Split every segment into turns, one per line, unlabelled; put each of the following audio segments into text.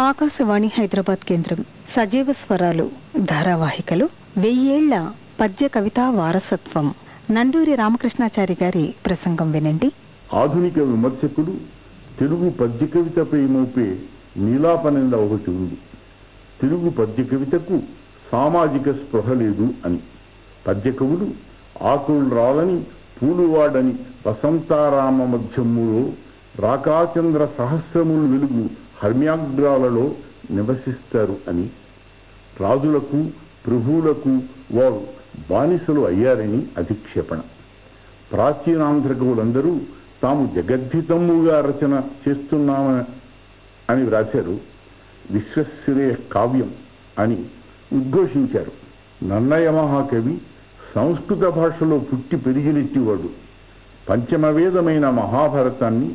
ఆకాశవాణి హైదరాబాద్ కేంద్రం సజీవ స్వరాలు ధారావాహికలు వెయ్యేళ్ళ పద్య కవితా వారసత్వం. నందూరి రామకృష్ణాచారి గారి ప్రసంగం వినండి.
ఆధునిక విమర్శకుడు తెలుగు పద్య కవితపై మోపే నీలాపనింద ఒకటి ఉంది. తెలుగు పద్య కవితకు సామాజిక స్పృహ లేదు అని. పద్య కవులు ఆకులు రాలని పూలువాడని వసంతారామ మధ్యములో రాకాచంద్ర సహస్రములు వెలుగు హర్మ్యాగ్రాలలో నివసిస్తారు అని రాజులకు ప్రభువులకు వారు బానిసలు అయ్యారని అధిక్షేపణ. ప్రాచీనాంధ్రకులందరూ తాము జగద్ధితమ్ముగా రచన చేస్తున్నామని అని వ్రాశారు విశ్వశ్రేయ కావ్యం అని ఉద్ఘోషించారు. నన్నయ మహాకవి సంస్కృత భాషలో పుట్టి పెరిగినెట్టివాడు. పంచమవేదమైన మహాభారతాన్ని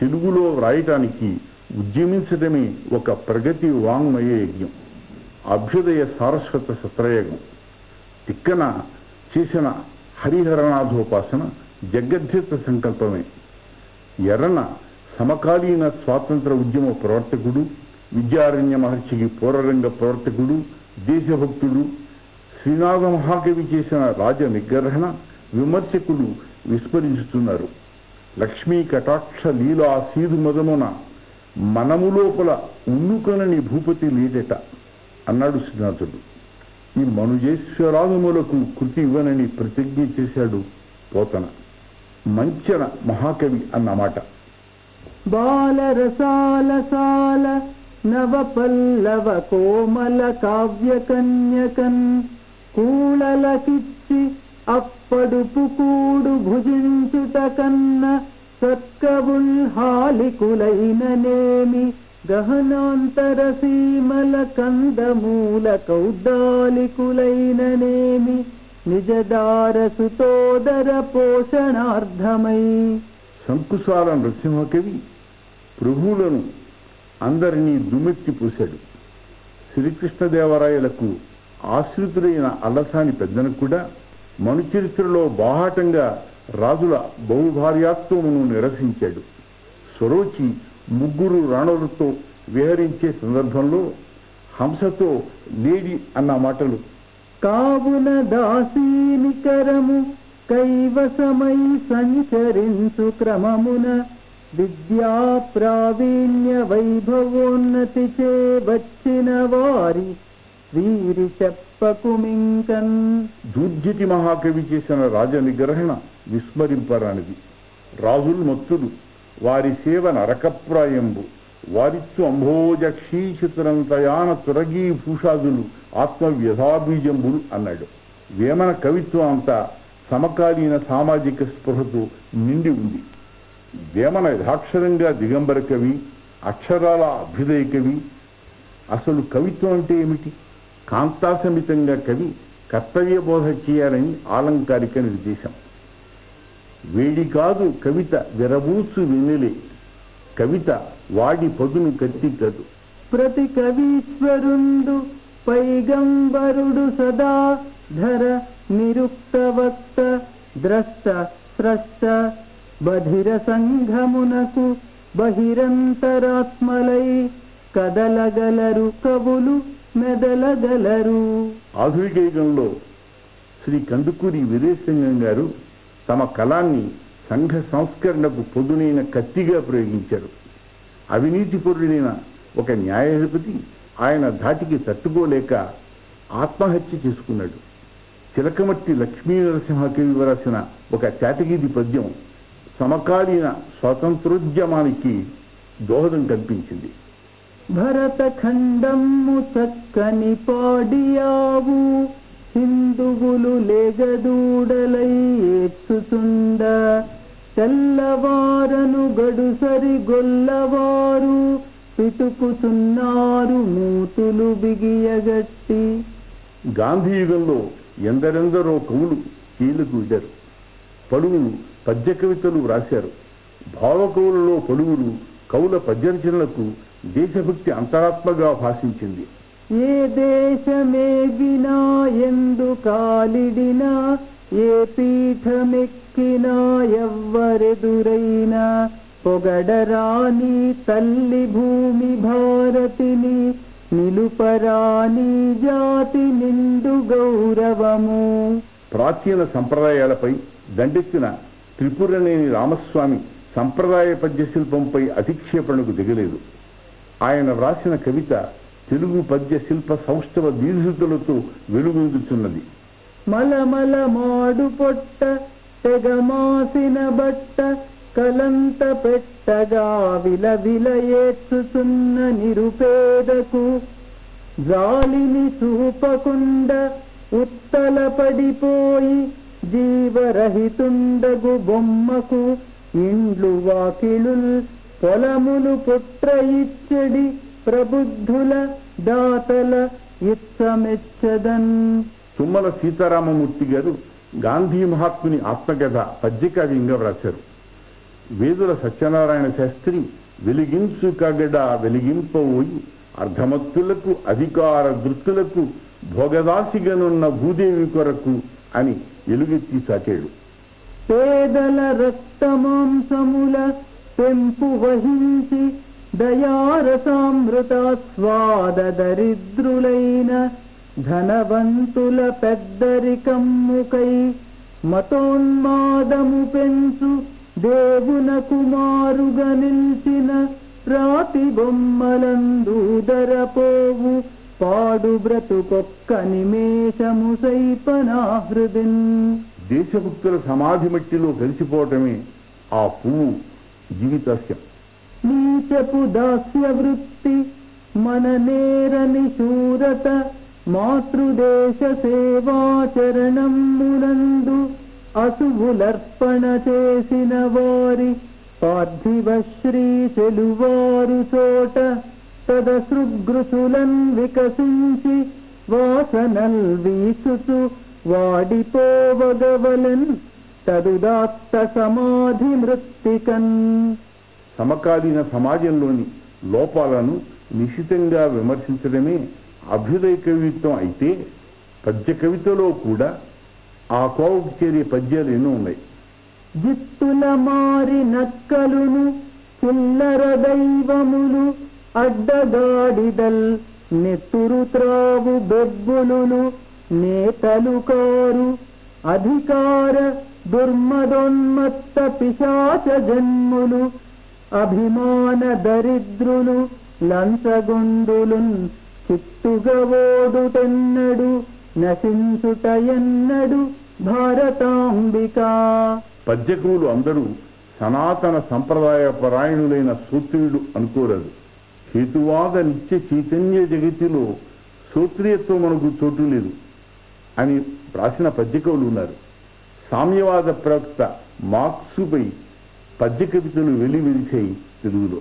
తెలుగులో వ్రాయటానికి ఉద్యమించడమే ఒక ప్రగతి వాంగ్మయ యజ్ఞం. అభ్యుదయ సారస్వత సత్రయగం తిక్కన చేసిన హరిహరనాథోపాసన జగద్ధిత సంకల్పమే. ఎర్రన సమకాలీన స్వాతంత్ర ఉద్యమ ప్రవర్తకుడు విద్యారణ్య మహర్షికి పూర్వరంగ ప్రవర్తకుడు దేశభక్తుడు శ్రీనాథ మహాకవి చేసిన రాజ నిగ్రహణ విమర్శకులు విస్మరించుతున్నారు లక్ష్మీ కటాక్ష లీలా సీదు మదమున మనము లోపల ఉన్నుకొనని భూపతి లేదట అన్నాడు శ్రీనాథుడు ఈ మనుజేశ్వరాగములకు కృతి ఇవ్వనని ప్రతిజ్ఞ చేశాడు పోతన. మంచన మహాకవి అన్నమాట.
బాలరసాలసాల నవ పల్లవ కోమల కావ్య కన్యకన్ కూళలకిచ్చి అప్పడుపు కూడు భుజించుట కన్న సత్కవుల్ హాలికులైననేమి గహనాంతర సీమల కందమూల కౌద్దాలికులైననేమి నిజదారసుతోదర పోషణార్థమై
శంకుసార నృసింహకవి ప్రభువులను అందరినీ దుమెత్తి పూశాడు. శ్రీకృష్ణదేవరాయలకు ఆశ్రితుడైన అల్లసాని పెద్దను కూడా మనుచరిత్రలో బాహాటంగా రాజుల బహుభార్యాత్వమును నిరసించాడు స్వరోచి ముగ్గురు రాణులతో విహరించే సందర్భంలో హంసతో లేడి అన్న మాటలు
కావున దాసీనికరము కైవసమై సంచరించు క్రమమున విద్యా ప్రావీణ్య వైభవోన్నతి చే వచ్చిన వారి శ్రీరిషప్పకుమింకన్
దూర్జితి మహాకవి చేసిన రాజ నిగ్రహణ విస్మరింపరానిది. రాజులు మత్తులు వారి సేవ నరకప్రాయంబు. వారిచ్చు అంభోజ క్షీచిత్రంతయాన తురగీ భూషాదులు ఆత్మవ్యధాబీజంబులు అన్నాడు. వేమన కవిత్వం అంతా సమకాలీన సామాజిక స్పృహతో నిండి ఉంది. వేమన యథాక్షరంగా దిగంబర కవి అక్షరాల అభ్యుదయ కవి. అసలు కవిత్వం అంటే ఏమిటి? కాంతాసమితంగా కవి కర్తవ్య బోధ చేయాలని ఆలంకారిక నిర్దేశం. వేడి కాదు కవిత విరబూసు వెన్నెలే కవిత వాడి పదును కత్తి కదు.
ప్రతి కవీశ్వరుండు పైగంబరుడు సదా ధర నిరుక్త వక్త ద్రష్ట స్రష్ట బధిర సంఘమునకు బహిరంతరాత్మలై కదలగలరు కవులు మెదలగలరు.
ఆధునిక యుగంలో శ్రీ కందుకూరి వీరేశలింగం గారు తమ కళాన్ని సంఘ సంస్కరణకు పొదునైన కత్తిగా ప్రయోగించారు. అవినీతి పరుడైన ఒక న్యాయాధిపతి ఆయన ధాటికి తట్టుకోలేక ఆత్మహత్య చేసుకున్నాడు. చిలకమట్టి లక్ష్మీ నరసింహకవి వ్రాసిన ఒక చేతగీది పద్యం సమకాలీన స్వాతంత్రోద్యమానికి దోహదం కల్పించింది.
భరత ఖండము చక్కని పాడియావు హిందువులు లేగదూడలై ఏడ్చుచుండ తెల్లవారను గడుసరి గొల్లవారు పితుకుతున్నారు మూతులు బిగియగట్టి.
గాంధీయుగంలో ఎందరెందరో కవులు కీలకు విడారు పలువురు పద్య కవితలు వ్రాశారు. భావకవులలో పలువురు కవుల పద్యరచనలకు దేశభక్తి అంతరాత్మగా భాషించింది.
ఏ దేశమేగినా ఎందు కాలిడినా ఏ పీఠమెక్కినా ఎవ్వరెదురైనా పొగడరాని తల్లి భూమి భారతిని నిలుపరాని జాతి నిండు గౌరవము.
ప్రాచీన సంప్రదాయాలపై దండెత్తిన త్రిపురనేని రామస్వామి సంప్రదాయ పద్య శిల్పంపై అధిక్షేపణకు దిగలేదు. ఆయన వ్రాసిన కవిత తెలుగు పద్య శిల్ప సౌష్ఠవ దీర్ఘతులతో వెలుగొందుతున్నది
మలమల మాడు పొట్ట తెగమాసిన బట్ట కలంత పెట్టగా విలవిల ఏడ్చుచున్న నిరుపేదకు జాలిని చూపకుండా ఉత్తల పడిపోయి జీవరహితుండగు బొమ్మకు ఇండ్లు వాకిళుల్ పొలములు పుట్ర ఇచ్చడి ప్రబుద్ధుల దాతల ఇచ్చమెచ్చదన్.
తుమ్మల సీతారామమూర్తి గారు గాంధీ మహాత్ముని ఆత్మకథ పద్యకావ్యంగా వ్రాశారు. వేదుల సత్యనారాయణ శాస్త్రి వెలిగించు కగడ వెలిగింపబోయి అర్ధమత్తులకు అధికార దృత్తులకు భోగదాసిగనున్న భూదేవి కొరకు అని ఎలుగెత్తి చాటాడు
పేదల రక్తమాంసముల పెంపు వహించి దయారసామృత దరిద్రులైన ధనవంతుల పెద్దరికమ్ముకై మతోన్మాదము పెంచు దేవున కుమారుగ నిల్చిన రాతి బొమ్మలందూదరపోవు పాడు బ్రతుకొక్క నిమేషము సైపనాహృదిన్
దేశభక్తుల సమాధి మట్టిలో కలిసిపోవటమే ఆ పువ్వు జీవితాస్యం.
నీచపు దాస్య వృత్తి మన నేరని శూరత మాతృదేశ సేవాచరణమునందు అసువులర్పణ చేసిన వారి పార్థివ శ్రీ చెలువారు చోట తదసృగృసులన్ వికసించి వాసనల్ వీసుచు వాడిపోవగవలన్ తదుదాత్త సమాధి మృత్తికన్
సమకాలీన సమాజంలోని లోపాలను నిశితంగా విమర్శించడమే అభ్యుదయ కవిత్వం అయితే పద్య కవితలో కూడా ఆ కోవకు చేరే పద్యాలు ఎన్నో ఉన్నాయి.
జిత్తుల మారి నక్కలును చిల్లర దైవములు అడ్డగాడిదల్ నెత్తురు త్రావు బెబ్బులును నేతలు కారు అధికార దుర్మదోన్మత్త పిశాచ జన్ములు అభిమాన దరిద్రులు లంచగొండులున్ చిట్టుగవోడుటెన్నడు నశించుట ఎన్నడు భారతాంబికా
పద్యకులు అందరూ సనాతన సంప్రదాయ పరాయణులైన సూత్రుడు అనుకోరాదు. హేతువాద నిత్య చైతన్య జగతిలో సూత్రీయత్వం మనకు చోటు లేదు అని రాసిన పద్యకవులు ఉన్నారు. సామ్యవాద ప్రవక్త మార్క్సుపై పద్య కవితలు వెలివిరిచాయి తెలుగులో.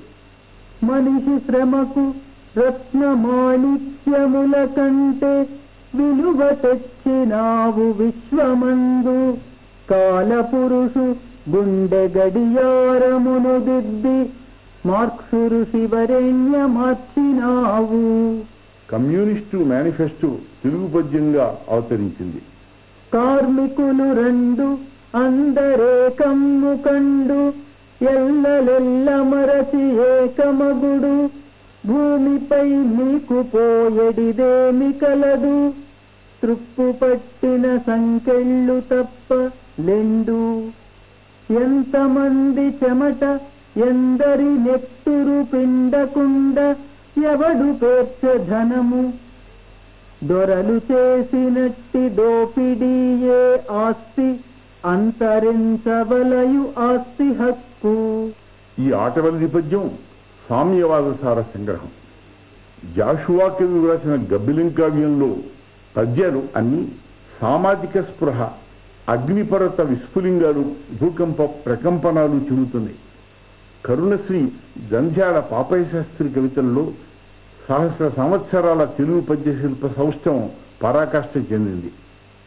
మనిషి శ్రమకు రత్నమాణిక్యముల కంటే విలువ తెచ్చినావు విశ్వమందు. కాలపురుషు గుండె గడియారమును దిద్ది మార్క్సు ఋషివరేణ్య మార్చినావు.
కమ్యూనిస్టు మేనిఫెస్టో తెలుగు పద్యంగా అవతరించింది.
కార్మికులు రెండు అందరేకమ్ము కండు ఎల్లలెల్ల మరచి ఏకమగుడు. భూమిపై నీకు పోయడిదేమి కలదు. తృప్పు పట్టిన సంకెళ్ళు తప్ప లెండు. ఎంతమంది చెమట ఎందరి నెత్తురు పిండకుండ ఎవడు పేర్చ ధనము? దొరలు చేసినట్టి దోపిడీయే ఆస్తి అంతరించవలయు ఆస్తి హక్కు.
ఈ ఆటవల పద్యం సామ్యవాద సార సంగ్రహం. జాషువా కవి వ్రాసిన గబ్బిలిం కావ్యంలో పద్యాలు అన్ని సామాజిక స్పృహ అగ్నిపర్వత విస్ఫులింగాలు భూకంప ప్రకంపనాలు చెబుతున్నాయి. కరుణశ్రీ జంధ్యాల పాపయ్య శాస్త్రి కవితల్లో సహస్ర సంవత్సరాల తెలుగు పద్య శిల్ప సౌష్ఠవం పరాకాష్ఠ చెందింది.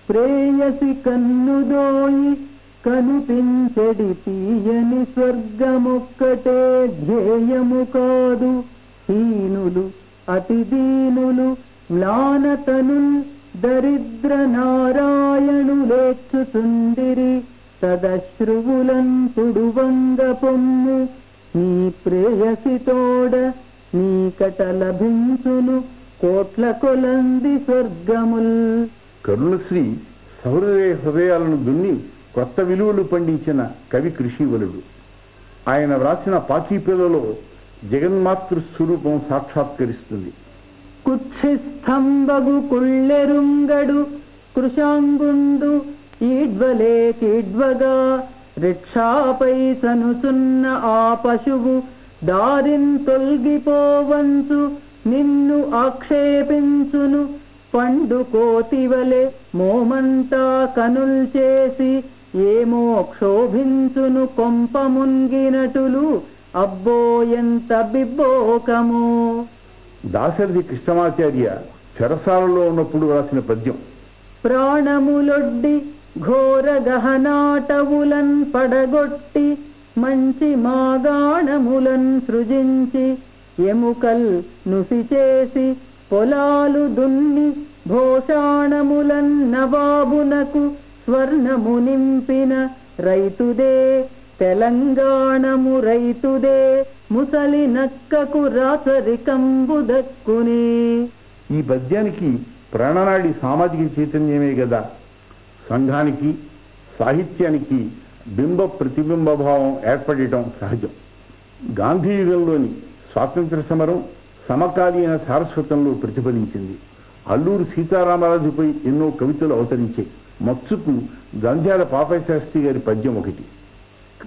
ప్రేయసి కన్నుదోయి కనిపించడి తీయని స్వర్గమొక్కటే ధ్యేయము కాదు. హీనులు అతి దీనులు మ్లానతనుల్ దరిద్ర నారాయణులేచ్చుచుండిరి తదశ్రువులన్ తుడువంగ పొమ్ము. నీ ప్రేయసి తోడ నీకట లభించును కోట్ల కొలంది స్వర్గముల్.
కరుణశ్రీ సౌరయ హృదయాలను దున్ని కొత్త విలువలు పండించిన కవి కృషివలుడు. ఆయన వ్రాసిన పాకీపిలలో జగన్మాతృ స్వరూపం సాక్షాత్కరిస్తుంది.
కుక్షిస్తంభగు కుళ్ళెరుంగడు కృషాంగుండు ఈడ్వలే కీడ్వగా రిక్షాపై సనుచున్న ఆ పశువు దారిన్ తొల్గిపోవంచు నిన్ను ఆక్షేపించును. పండు కోతివలె మోమంతా కనుల్ చేసి ఏమో క్షోభించును కొంప మున్గినటులు అబ్బో ఎంత బిబ్బోకమో.
దాశరథి కృష్ణమాచార్య చెరసాలలో ఉన్నప్పుడు వ్రాసిన పద్యం.
ప్రాణములొడ్డి ఘోర గహనాటవులన్ పడగొట్టి మంచి మాగాణములన్ సృజించి ఎముకల్ నుసి చేసి పొలాలు దున్ని భోషాణములన్ నవాబునకు స్వర్ణము నింపిన రైతుదే తెలంగాణము రైతుదే ముసలి నక్కకు రాచరికంబు దక్కునే.
ఈ పద్యానికి ప్రాణనాడి సామాజిక చైతన్యమే కదా సంఘానికి సాహిత్యానికి బింబ ప్రతిబింబ భావం ఏర్పడటం సహజం. గాంధీయుగంలోని స్వాతంత్ర సమరం సమకాలీన సారస్వతంలో ప్రతిఫలించింది. అల్లూరు సీతారామరాజుపై ఎన్నో కవితలు అవతరించాయి మత్సుకు గంధ్యాల పాపశాస్త్రి గారి పద్యం ఒకటి.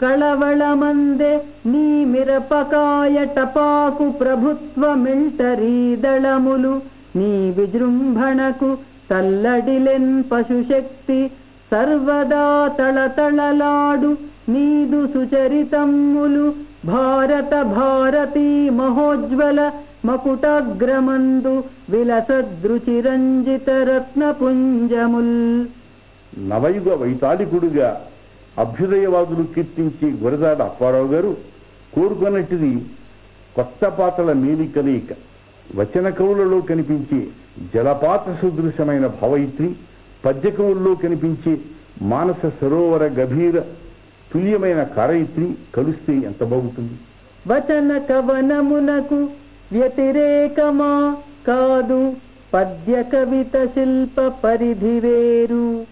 కళవళమందే నీ మిరపకాయ టపాకు ప్రభుత్వ మిల్టరీ దళములు. నీ విజృంభణకు తల్లడిలెన్ పశుశక్తి సర్వదా తళతళలాడు నీదు సుచరితమ్ములు. భారత భారతీ మహోజ్వల మకుటాగ్రమందు విలసదృచిరంజిత రత్నపుంజముల్.
నవయుగ వైతాళికుడుగా అభ్యుదయవాదులు కీర్తించే గురదాడ అప్పారావు గారు కోరుకున్నట్టుది కొత్త పాతల మేలి కలయిక వచన కవులలో కనిపించే జలపాత సదృశమైన భావయిత్రి పద్యకముల్లో కనిపించే మానస సరోవర గభీర తుల్యమైన కారయిత్రి కలిస్తే ఎంత బాగుంటుంది?
వచన కవనమునకు వ్యతిరేకమా కాదు పద్య కవిత శిల్ప పరిధి వేరు.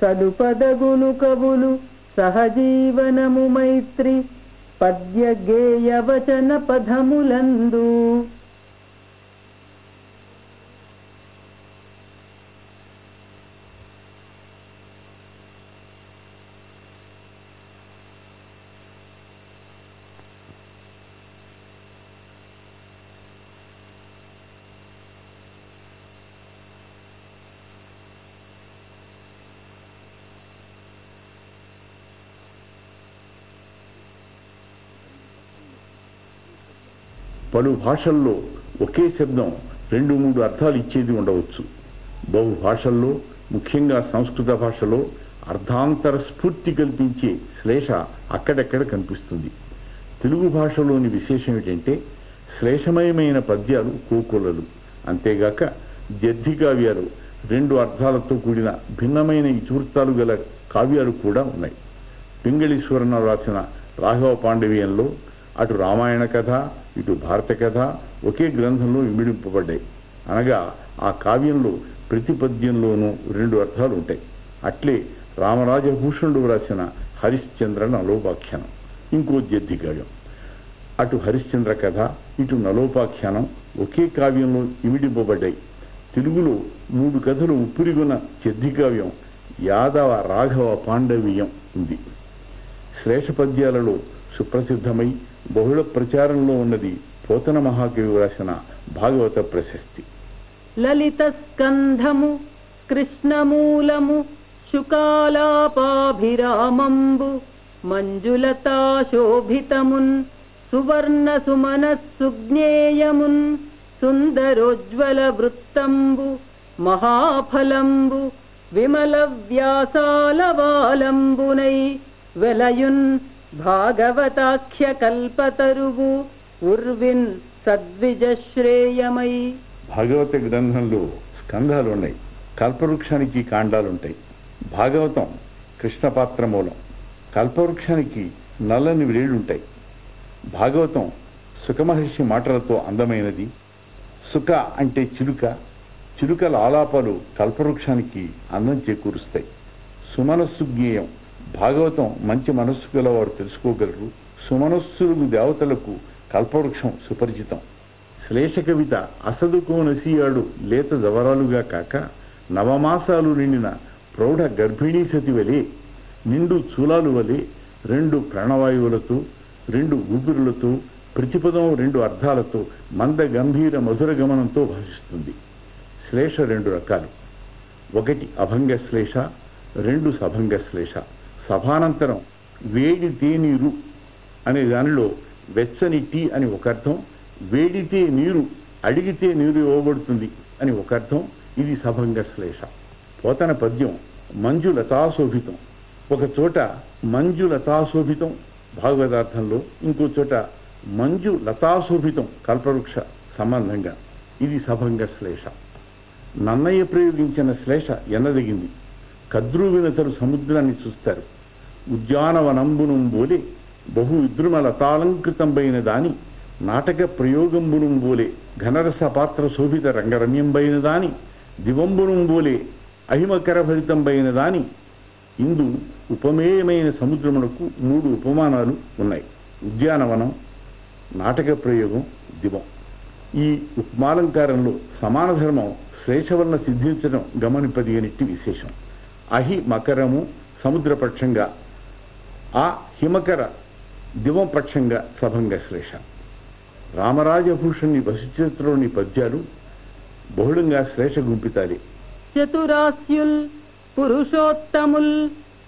సదుపదగును కవులు సహజీవనము మైత్రి పద్య గేయ వచన పదములందు.
పలు భాషల్లో ఒకే శబ్దం రెండు మూడు అర్థాలు ఇచ్చేది ఉండవచ్చు. బహు భాషల్లో ముఖ్యంగా సంస్కృత భాషలో అర్థాంతర స్ఫూర్తి కల్పించే శ్లేష అక్కడక్కడ కనిపిస్తుంది? తెలుగు భాషలోని విశేషం ఏంటంటే శ్లేషమయమైన పద్యాలు కోకొలలు. అంతేగాక జద్ది కావ్యాలు రెండు అర్థాలతో కూడిన భిన్నమైన ఇతివృత్తాలు గల కావ్యాలు కూడా ఉన్నాయి. పింగళీశ్వరరావు రాసిన రాఘవ పాండవీయంలో అటు రామాయణ కథ ఇటు భారత కథ ఒకే గ్రంథంలో ఇమిడింపబడ్డాయి అనగా ఆ కావ్యంలో ప్రతి పద్యంలోనూ రెండు అర్థాలు ఉంటాయి. అట్లే రామరాజభూషణుడు వ్రాసిన హరిశ్చంద్ర నలోపాఖ్యానం ఇంకో జద్ది కావ్యం. అటు హరిశ్చంద్ర కథ ఇటు నలోపాఖ్యానం ఒకే కావ్యంలో ఇమిడింపబడ్డాయి తెలుగులో మూడు కథలు ఉప్పిరిగున చెద్ది కావ్యం యాదవ రాఘవ పాండవీయం ఉంది. శ్లేష పద్యాలలో సుప్రసిద్ధమై బహుళ ప్రచారంలో ఉన్నది పోతన మహాకవి వ్రాసిన భాగవత ప్రశస్తి.
లలిత స్కంధము కృష్ణమూలము శుకాలాపాభిరామంబు మంజులతా శోభితమున్ సువర్ణ సుమన సుజ్ఞేయమున్ సుందరోజ్వల వృత్తంబు మహాఫలంబు విమల వ్యాసాలవాలంబునై వెలయున్ భాగవతాఖ్య కల్పతరువు ఉర్విన్ సద్విజశ్రేయమై.
భాగవత గ్రంథంలో స్కంధాలు ఉన్నాయి కల్పవృక్షానికి కాండాలుంటాయి. భాగవతం కృష్ణ పాత్ర మూలం. కల్పవృక్షానికి నల్లని వేళ్ళుంటాయి. భాగవతం సుఖమహర్షి మాటలతో అందమైనది. సుఖ అంటే చిలుక. చిలుకల ఆలాపాలు కల్పవృక్షానికి అందం చేకూరుస్తాయి. సుమనస్సు జ్ఞేయం భాగవతం మంచి మనస్సు గలవారు తెలుసుకోగలరు. సుమనస్సులకు దేవతలకు కల్పవృక్షం సుపరిచితం. శ్లేష కవిత అసదుకో నసియాడు లేత జవరాలుగా కాక నవమాసాలు నిండిన ప్రౌఢ గర్భిణీ సతి వలె నిండు చూలాలు వలె రెండు ప్రాణవాయువులతో రెండు ఊపిరులతో ప్రతిపదం రెండు అర్థాలతో మంద గంభీర మధుర గమనంతో భాషిస్తుంది. శ్లేష రెండు రకాలు. ఒకటి అభంగ శ్లేష రెండు సభంగ శ్లేష సభానంతరం వేడి తేనీరు అనే దానిలో వెచ్చని టీ అని ఒక అర్థం వేడితే నీరు అడిగితే నీరు ఇవ్వబడుతుంది అని ఒక అర్థం ఇది సభంగ శ్లేష. పోతన పద్యం మంజులతాశోభితం ఒక చోట మంజు లతాశోభితం భాగవతార్థంలో ఇంకో చోట మంజు లతాశోభితం కల్పవృక్ష సంబంధంగా. ఇది సభంగ శ్లేష. నన్నయ్య ప్రయోగించిన శ్లేష ఎన్నదగింది? కద్రువినతరు సముద్రాన్ని చూస్తారు. ఉద్యానవనంబును బోలే బహు విద్రుమలతాలంకృతంబైన దాని నాటక ప్రయోగంబును బోలే ఘనరస పాత్ర శోభిత రంగరమ్యంబైన దాని దివంబును బోలే అహిమకరభరితంబైన దాని ఇందు ఉపమేయమైన సముద్రమునకు మూడు ఉపమానాలు ఉన్నాయి. ఉద్యానవనం నాటక ప్రయోగం దివం. ఈ ఉపమాలంకారంలో సమాన ధర్మం శ్లేష వలన సిద్ధించడం గమనింపదగినట్టి విశేషం. అహి మకరము సముద్రపక్షంగా ఆ హిమకర దివంపక్షంగా సభంగ శ్లేష. రామరాజభూషణ్ణి వశిచరిత్రలోని పద్యాలు బహుళంగా శ్లేష గుంపితాలి
చతురాస్యుల్ పురుషోత్తముల్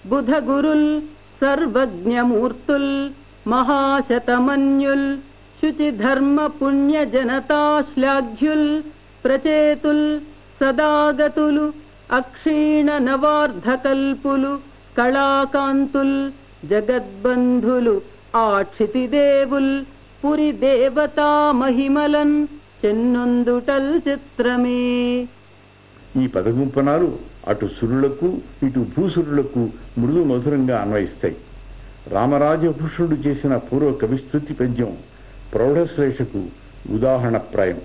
బుధ గురుల్ సర్వజ్ఞమూర్తుల్ మహాశతమన్యుల్ శుచిధర్మ పుణ్య జనతాశ్లాఘ్యుల్ ప్రచేతుల్ సదాగతులు అక్షీణ నవార్ధకల్పులు కళాకాంతుల్ జగద్బంధులు ఆక్షితిదేవుల్ పురి దేవతా మహిమలన్ చెన్నొందుటల్ చిత్రమే.
ఈ పదగుంపనాలు అటు సురులకు ఇటు భూసురులకు మృదు మధురంగా అన్వయిస్తాయి. రామరాజభూషణుడు చేసిన పూర్వ కవిస్తృతి పద్యం ప్రౌఢశ్లేషకు ఉదాహరణప్రాయం.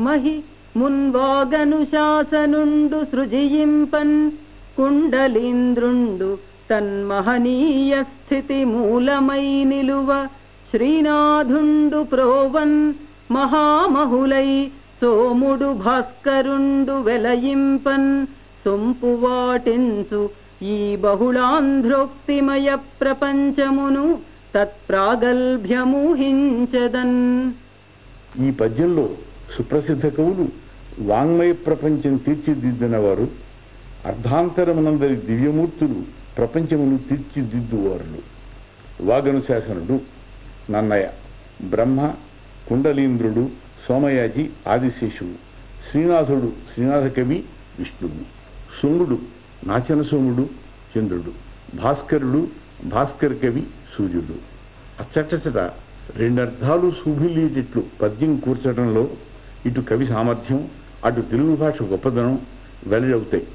మహి మున్వాగనుశాసనుండు సృజియింపన్ కుండలీంద్రుండు తన్మహనీయ స్థితి మూలమై నిలువ శ్రీనాథుండు ప్రోవన్ మహామహులై సోముడు భాస్కరుండు వెలయింపన్ సొంపు వాటించు ఈ బహుళాంధ్రోక్తిమయ ప్రపంచమును తత్ప్రాగల్భ్యమూహించదన్.
ఈ పద్యంలో సుప్రసిద్ధ కవులు వాంగ్మయ ప్రపంచం తీర్చిదిద్దిన వారు అర్ధాంతరమునందరి దివ్యమూర్తులు ప్రపంచమును తీర్చిదిద్దువారులు. వాగనుశాసనుడు నన్నయ బ్రహ్మ కుండలీంద్రుడు సోమయాజి ఆదిశేషువు శ్రీనాథుడు శ్రీనాథ కవి విష్ణువు సోముడు నాచన సోముడు చంద్రుడు భాస్కరుడు భాస్కర్ కవి సూర్యుడు. అచ్చటచట రెండర్థాలు శుభిల్లేటట్లు పద్యం కూర్చడంలో ఇటు కవి సామర్థ్యం అటు తెలుగు భాష గొప్పదనం వెలజవుతాయి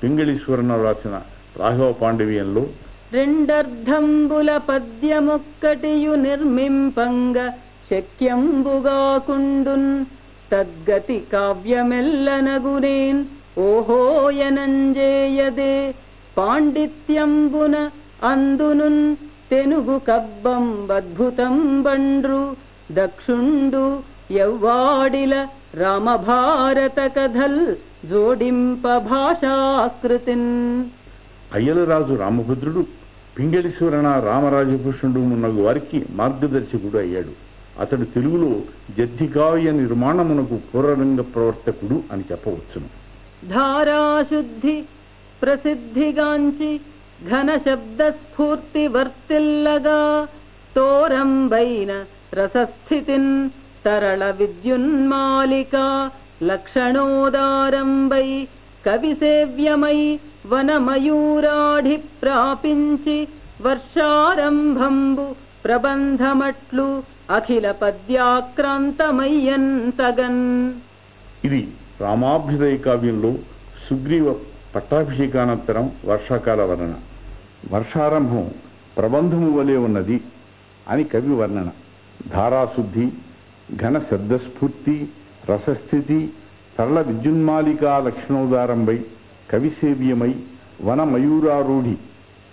పింగళీశ్వరరావు రాసిన రాఘవ పాండవీయంలో
రెండర్ధంబుల పద్యమొక్కటియు నిర్మింపంగ శక్యంబుగాకుండున్ తద్గతి కావ్యమెల్లనగునేన్ ఓహోయనంజేయదే పాండిత్యంబున అందునున్ తెనుగు కబ్బం అద్భుతం బండ్రు దక్షుండు ఎవ్వాడిల రామభారత కథల్ జోడింప భాషాకృతిన్.
అయ్యలరాజు రామభద్రుడు పింగళీశ్వరణ రామరాజభూషణుడు మున్నగు వారికి మార్గదర్శకుడు అయ్యాడు. అతడు తెలుగులో జద్దికావ్య నిర్మాణమునకు పూర్వరంగ ప్రవర్తకుడు అని చెప్పవచ్చును.
ధారాశుద్ధి ప్రసిద్ధిగాంచి ఘన శబ్ద స్ఫూర్తి వర్తిల్లగా తోరంబైన రసస్థితిన్ తరళ విద్యున్మాలికా లక్షణోదారంబై కవిసేవ్యమై వనమయూరాఢిప్రాపించి వర్షారంభంబు ప్రబంధమట్లు అఖిల పద్యాక్రాంతమయ్యన్ సగన్
ఇది రామాభ్యుదయ కావ్యంలో సుగ్రీవ పట్టాభిషేకానంతరం వర్షాకాల వర్ణన. వర్షారంభం ప్రబంధము వలె ఉన్నది అని కవి వర్ణన. ధారాశుద్ధి ఘన శబ్దస్ఫూర్తి రసస్థితి సరళ విద్యున్మాలికా లక్షణోదారంబై కవిసేవ్యమై వన మయూరారూఢి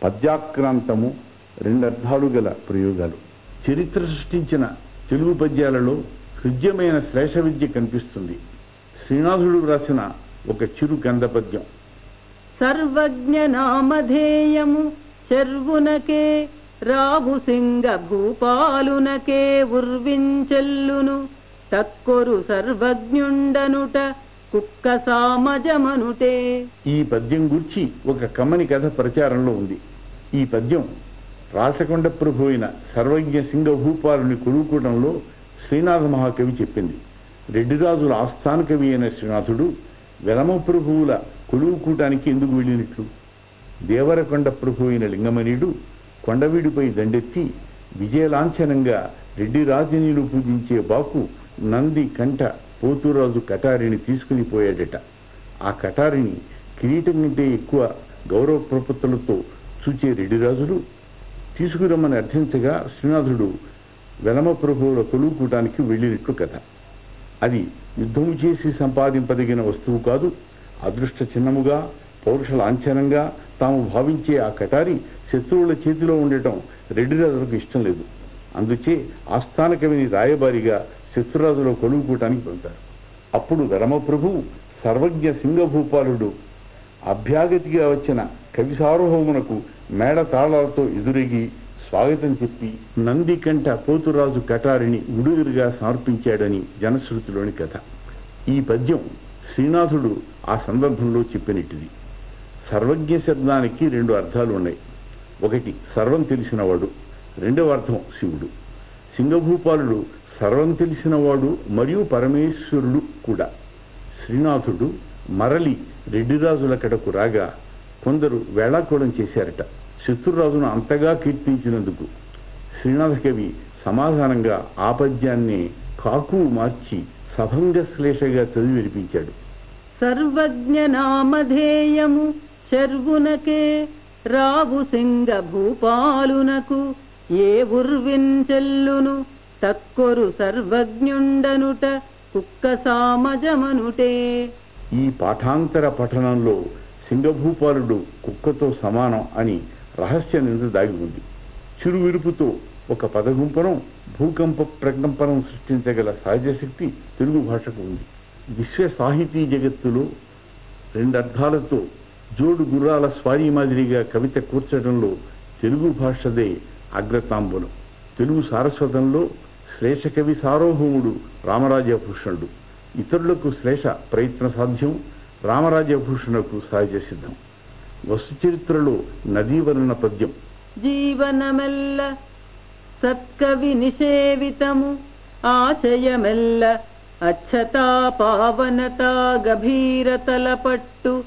పద్యాక్రాంతము రెండర్థాలు గల ప్రయోగాలు. చరిత్ర సృష్టించిన తెలుగు పద్యాలలో హృద్యమైన శ్లేష విద్య కనిపిస్తుంది. శ్రీనాథుడు రాసిన ఒక చిరు గంధ పద్యం
సర్వజ్ఞ నామధేయము చర్వునకే రావు సింగ భూపాలునకే ఉర్వించెల్లును. తక్కొరు సర్వజ్ఞుండనుట కుక్క సామజమనుటే.
ఈ పద్యం గురించి ఒక కమ్మని కథ ప్రచారంలో ఉంది. ఈ పద్యం రాసకొండ ప్రభు అయిన సర్వజ్ఞ సింగభూపాలుని కొలువుకోవడంలో శ్రీనాథ మహాకవి చెప్పింది. రెడ్డిరాజుల ఆస్థాన కవి అయిన శ్రీనాథుడు వెలమ ప్రభువుల కొలువుకూటానికి ఎందుకు వెళ్ళినట్లు? దేవరకొండ ప్రభు అయిన లింగమణియుడు కొండవీడిపై దండెత్తి విజయలాంఛనంగా రెడ్డి రాజనీయులు పూజించే బాకు నంది కంట పోతురాజు కటారిని తీసుకుని పోయాడట. ఆ కటారిని కిరీటం కంటే ఎక్కువ గౌరవ ప్రపత్తులతో చూచే రెడ్డిరాజులు తీసుకురమ్మని అర్థించగా శ్రీనాథుడు వెలమ ప్రభువుల కొలువుకూటానికి వెళ్ళినట్లు కథ. అది యుద్ధము చేసి సంపాదింపదగిన వస్తువు కాదు అదృష్ట చిహ్నముగా పౌరుష లాంఛనంగా తాము భావించే ఆ కటారి శత్రువుల చేతిలో ఉండటం రెడ్డిరాజులకు ఇష్టం లేదు. అందుచే ఆస్థాన కవిని రాయబారిగా శత్రురాజులో కొనుక్కోటానికి పంపారు. అప్పుడు ధర్మప్రభు సర్వజ్ఞ సింగభూపాలుడు అభ్యాగతిగా వచ్చిన కవి సార్వభౌమునకు మేడ తాళాలతో ఎదురెగి స్వాగతం చెప్పి నందికంఠ పోతురాజు కటారిని ఉడుగురుగా సమర్పించాడని జనశ్రుతిలోని కథ. ఈ పద్యం శ్రీనాథుడు ఆ సందర్భంలో చెప్పినట్టుది. సర్వజ్ఞ శబ్దానికి రెండు అర్థాలు ఉన్నాయి ఒకటి సర్వం తెలిసినవాడు. రెండవ అర్థం శివుడు. సింగభూపాలుడు సర్వం తెలిసినవాడు మరియు పరమేశ్వరుడు కూడా. శ్రీనాథుడు మరలి రెడ్డిరాజుల కడకు రాగా కొందరు వేళాకోళం చేశారట. శత్రురాజును అంతగా కీర్తించినందుకు శ్రీనాథ కవి సమాధానంగా ఆ పద్యాన్ని కాకు మార్చి సభంగ శ్లేషగా చదివి వినిపించాడు.
సర్వజ్ఞ నామధేయము చర్వునకే రావు సింగ భూపాలునకు ఏ ఉర్వించెల్లును తక్కొరు సర్వజ్ఞుండనుట కుక్క సామజమనుటే.
ఈ పాఠాంతర పఠనంలో సింగభూపాలుడు కుక్కతో సమానం అని రహస్య నింద దాగి ఉంది. చిరువిరుపుతో ఒక పదగుంపనం భూకంప ప్రకంపనం సృష్టించగల సహజ శక్తి తెలుగు భాషకు ఉంది. విశ్వ సాహితీ జగత్తులో రెండర్థాలతో జోడు గుర్రాల స్వారీ మాదిరిగా కవిత కూర్చడంలో తెలుగు భాషదే అగ్రతాంబులం. తెలుగు సారస్వతంలో శ్లేష కవి రామరాజభూషణుడు ఇతరులకు శ్లేష ప్రయత్న సాధ్యం రామరాజభూషణకు సహజ సిద్ధం. వస్తు చరిత్రలో నదీవర్ణ పద్యం.
జీవనమెల్ల సత్కవి నిషేవితము ఆశయమెల్ల అచ్చతా పావనత గభీరతల పట్టు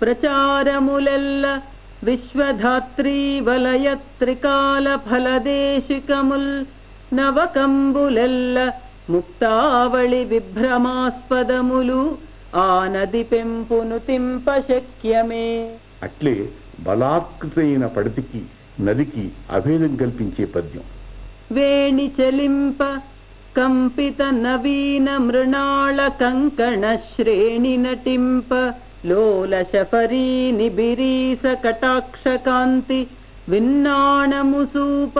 ప్రచారములెల్ల విశ్వధాత్రీ వలయ త్రికాల ఫలదేశికముల్ నవకంబులెల్ల ముక్తావళి విభ్రమాస్పదములు ఆ నది పెంపును తింప శక్యమే
అట్లే బలాత్కృతైన పడతికి నదికి అభేదం కల్పించే పద్యం.
వేణి చలింప కంపిత నవీన మృణాళ కంకణ శ్రేణి నటింప లోల శఫరీ నిబిరీస కటాక్ష కాంతి విన్నాణము సూప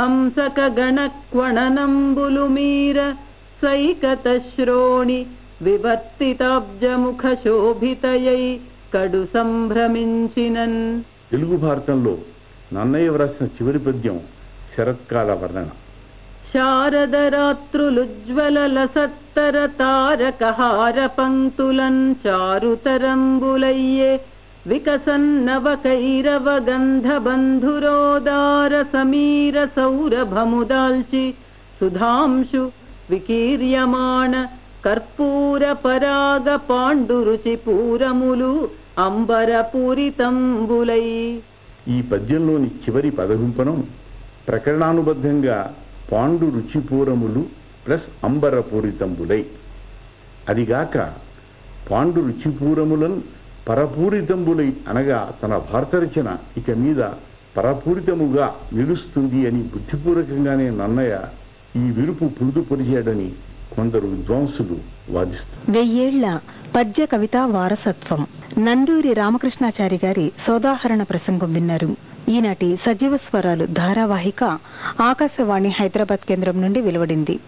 హంసక గణక్వణనంబులు మీర సైకత శ్రోణి వివర్తితాబ్జముఖ శోభితయై కడు సంభ్రమించినన్.
తెలుగు భారతంలో నన్నయ్య వ్రాసిన చివరి పద్యం శరత్కాల వర్ణన.
శారదరాత్రులుజ్వల లసత్తర తారకహార పంక్తులన్ చారుతరంబులయ్యే వికసన్నవ కైరవ గంధ బంధురోదార సమీర సౌరభముదాల్చి సుధాంశు వికీర్యమాణ కర్పూర పరాగ పాండురుచి పూరములు అంబర పూరితంబులై
ఈ పద్యంలోని చివరి పదగుంపనం ప్రకరణానుబద్ధంగా పాండు రుచిపూరములు ప్లస్ అంబరపూరితంబులై అదిగాక పాండు రుచిపూరములను పరపూరితంబులై అనగా తన భారత రచన ఇక మీద పరపూరితముగా నిలుస్తుంది అని బుద్ధిపూర్వకంగానే నన్నయ్య ఈ విరుపు పొందుపరిచాడని కొందరు విద్వాంసులు వాదిస్తారు
వెయ్యేళ్ళ పద్య కవితా వారసత్వం. నందూరి రామకృష్ణాచారి గారి సోదాహరణ ప్రసంగం విన్నారు. ఈనాటి సజీవ స్వరాలు ధారావాహిక ఆకాశవాణి హైదరాబాద్ కేంద్రం నుండి వెలువడింది.